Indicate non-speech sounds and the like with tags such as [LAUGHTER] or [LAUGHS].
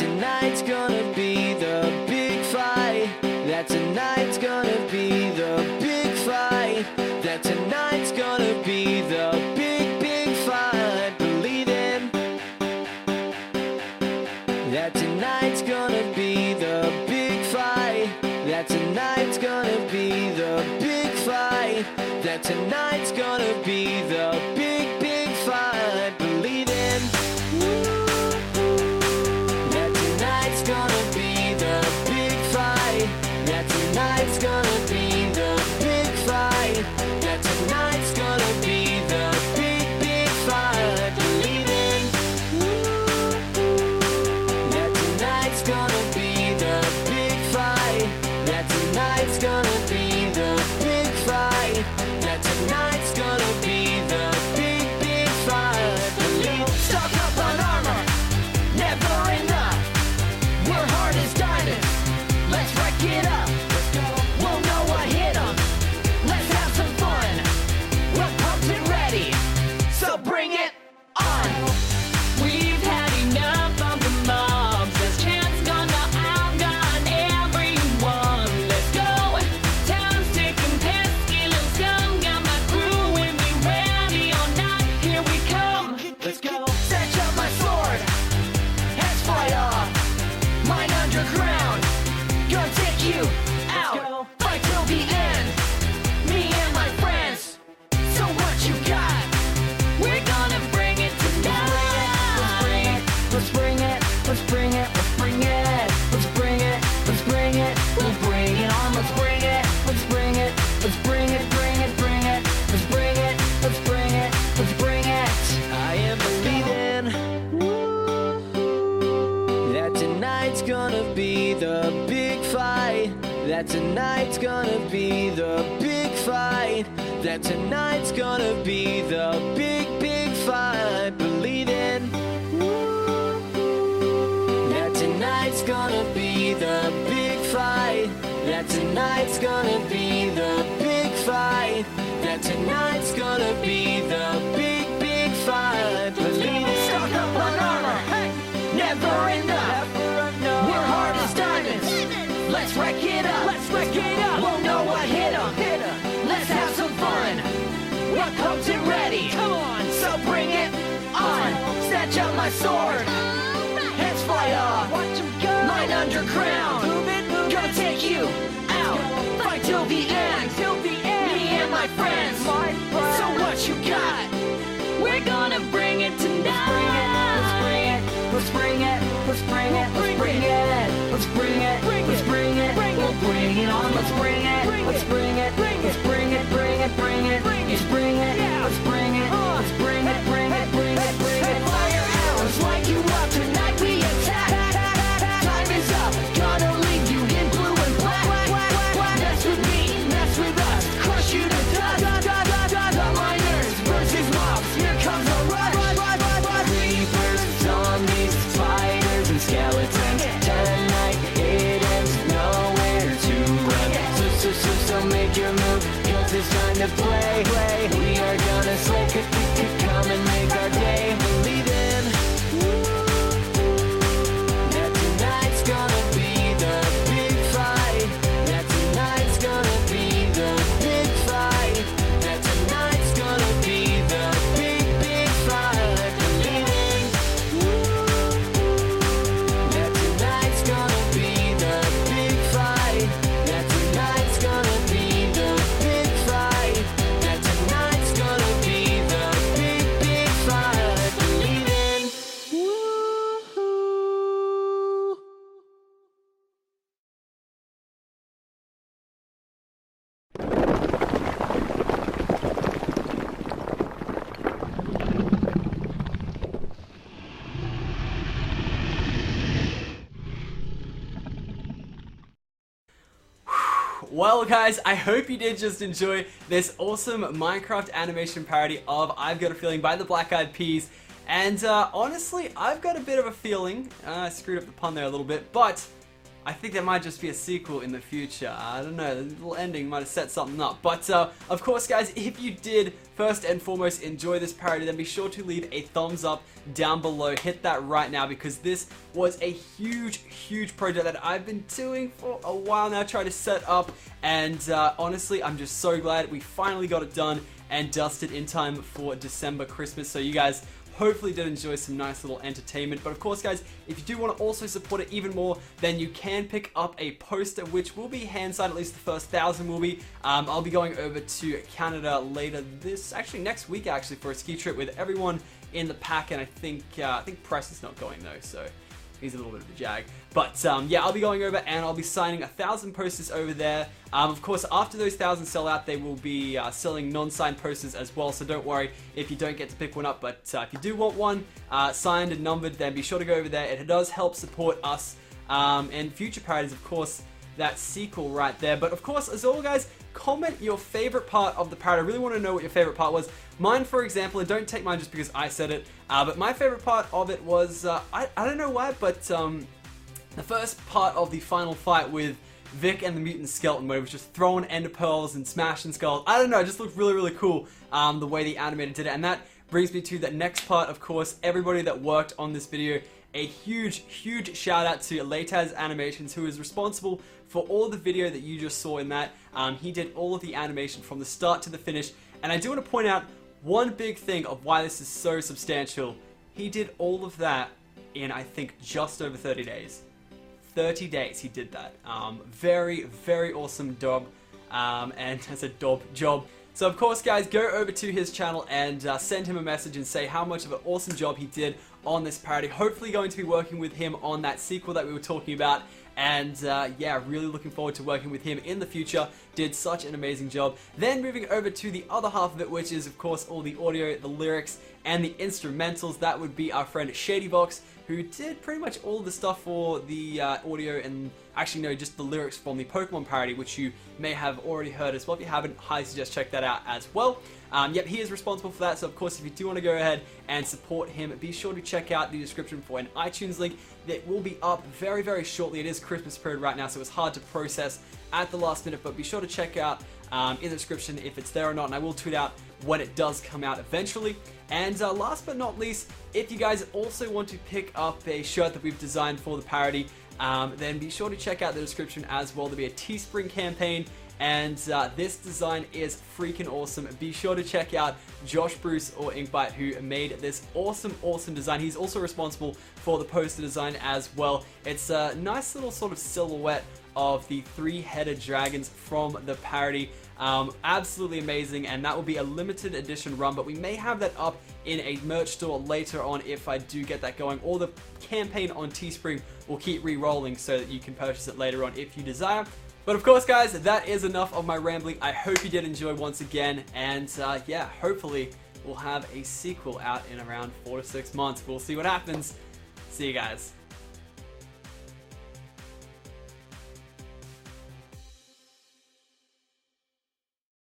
Tonight's gonna be the big fight. That tonight's gonna be the big fight. That tonight's gonna be the big, big fight. Believe it. That tonight's gonna be the big fight. That tonight's gonna be the big fight. That tonight. Tonight's gonna That tonight's gonna be the big fight. That tonight's gonna be the big, big fight. Believing that tonight's gonna be the big fight. That tonight's gonna be the big fight. That tonight's gonna be the big my sword. Heads fly off. Watch go. Mine underground. Move it, move Gonna take you out. Fight till the end. Till the end. Me and my friends. My friends. So what you got? We're gonna bring it tonight. Let's bring it. Let's bring it. Let's bring it. Let's bring it. Let's bring it. Let's bring it. We'll bring it on. Let's bring it. Let's bring it. To play. We are gonna slay, come and make our day. Believe in Well, guys, I hope you did just enjoy this awesome Minecraft animation parody of I've Got a Feeling by the Black Eyed Peas. And uh, honestly, I've got a bit of a feeling, uh, I screwed up the pun there a little bit, but I think there might just be a sequel in the future. I don't know, the little ending might have set something up. But uh, of course, guys, if you did first and foremost enjoy this parody, then be sure to leave a thumbs up down below. Hit that right now because this was a huge, huge project that I've been doing for a while now, trying to set up. And uh, honestly, I'm just so glad we finally got it done and dusted in time for December Christmas. So you guys Hopefully, did enjoy some nice little entertainment. But of course, guys, if you do want to also support it even more, then you can pick up a poster, which will be hand signed. At least the first thousand will be. Um, I'll be going over to Canada later this, actually next week, actually for a ski trip with everyone in the pack, and I think uh, I think Preston's not going though, so he's a little bit of a jag. But um, yeah, I'll be going over and I'll be signing a thousand posters over there. Um, of course, after those thousand sell out, they will be uh, selling non-signed posters as well. So don't worry if you don't get to pick one up. But uh, if you do want one uh, signed and numbered, then be sure to go over there. It does help support us um, and future parodies, of course. That sequel right there. But of course, as always, guys, comment your favorite part of the parody. I really want to know what your favorite part was. Mine, for example, and don't take mine just because I said it, uh, but my favorite part of it was, uh, I, I don't know why, but um, the first part of the final fight with Vic and the mutant skeleton, where he was just throwing ender pearls and smashing skulls. I don't know, it just looked really, really cool um, the way the animator did it. And that brings me to the next part, of course, everybody that worked on this video. A huge, huge shout out to Lataz Animations, who is responsible for all the video that you just saw in that. Um, he did all of the animation from the start to the finish. And I do want to point out one big thing of why this is so substantial. He did all of that in, I think, just over 30 days. 30 days he did that. Um, very, very awesome job. Um, and [LAUGHS] as a dob job. So of course, guys, go over to his channel and uh, send him a message and say how much of an awesome job he did on this parody. Hopefully, going to be working with him on that sequel that we were talking about. And uh, yeah, really looking forward to working with him in the future. Did such an amazing job. Then moving over to the other half of it, which is of course all the audio, the lyrics, and the instrumentals. That would be our friend Shadybox, who did pretty much all the stuff for the uh, audio and actually no, just the lyrics from the Pokemon parody, which you may have already heard as well. If you haven't, highly suggest check that out as well. Um, yep, he is responsible for that. So of course, if you do want to go ahead and support him, be sure to check out the description for an iTunes link that will be up very, very shortly. It is Christmas period right now, so it's hard to process at the last minute. But be sure to check out um, in the description if it's there or not, and I will tweet out when it does come out eventually. And uh, last but not least, if you guys also want to pick up a shirt that we've designed for the parody, um, then be sure to check out the description as well. There'll be a Teespring campaign and uh, this design is freaking awesome. Be sure to check out Josh Bruce or Inkbite who made this awesome, awesome design. He's also responsible for the poster design as well. It's a nice little sort of silhouette of the three-headed dragons from the parody. Um, absolutely amazing, and that will be a limited edition run, but we may have that up in a merch store later on if I do get that going, or the campaign on Teespring will keep re-rolling so that you can purchase it later on if you desire. But of course, guys, that is enough of my rambling. I hope you did enjoy once again, and uh, yeah, hopefully we'll have a sequel out in around four to six months. We'll see what happens. See you guys.